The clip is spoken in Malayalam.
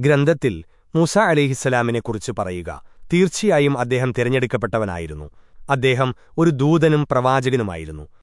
ഗ്രന്ഥത്തിൽ മൂസ അലിഹിസ്സലാമിനെക്കുറിച്ച് പറയുക. തീർച്ചയായും അദ്ദേഹം തിരഞ്ഞെടുക്കപ്പെട്ടവനായിരുന്നു. അദ്ദേഹം ഒരു ദൂതനും പ്രവാചകനുമായിരുന്നു.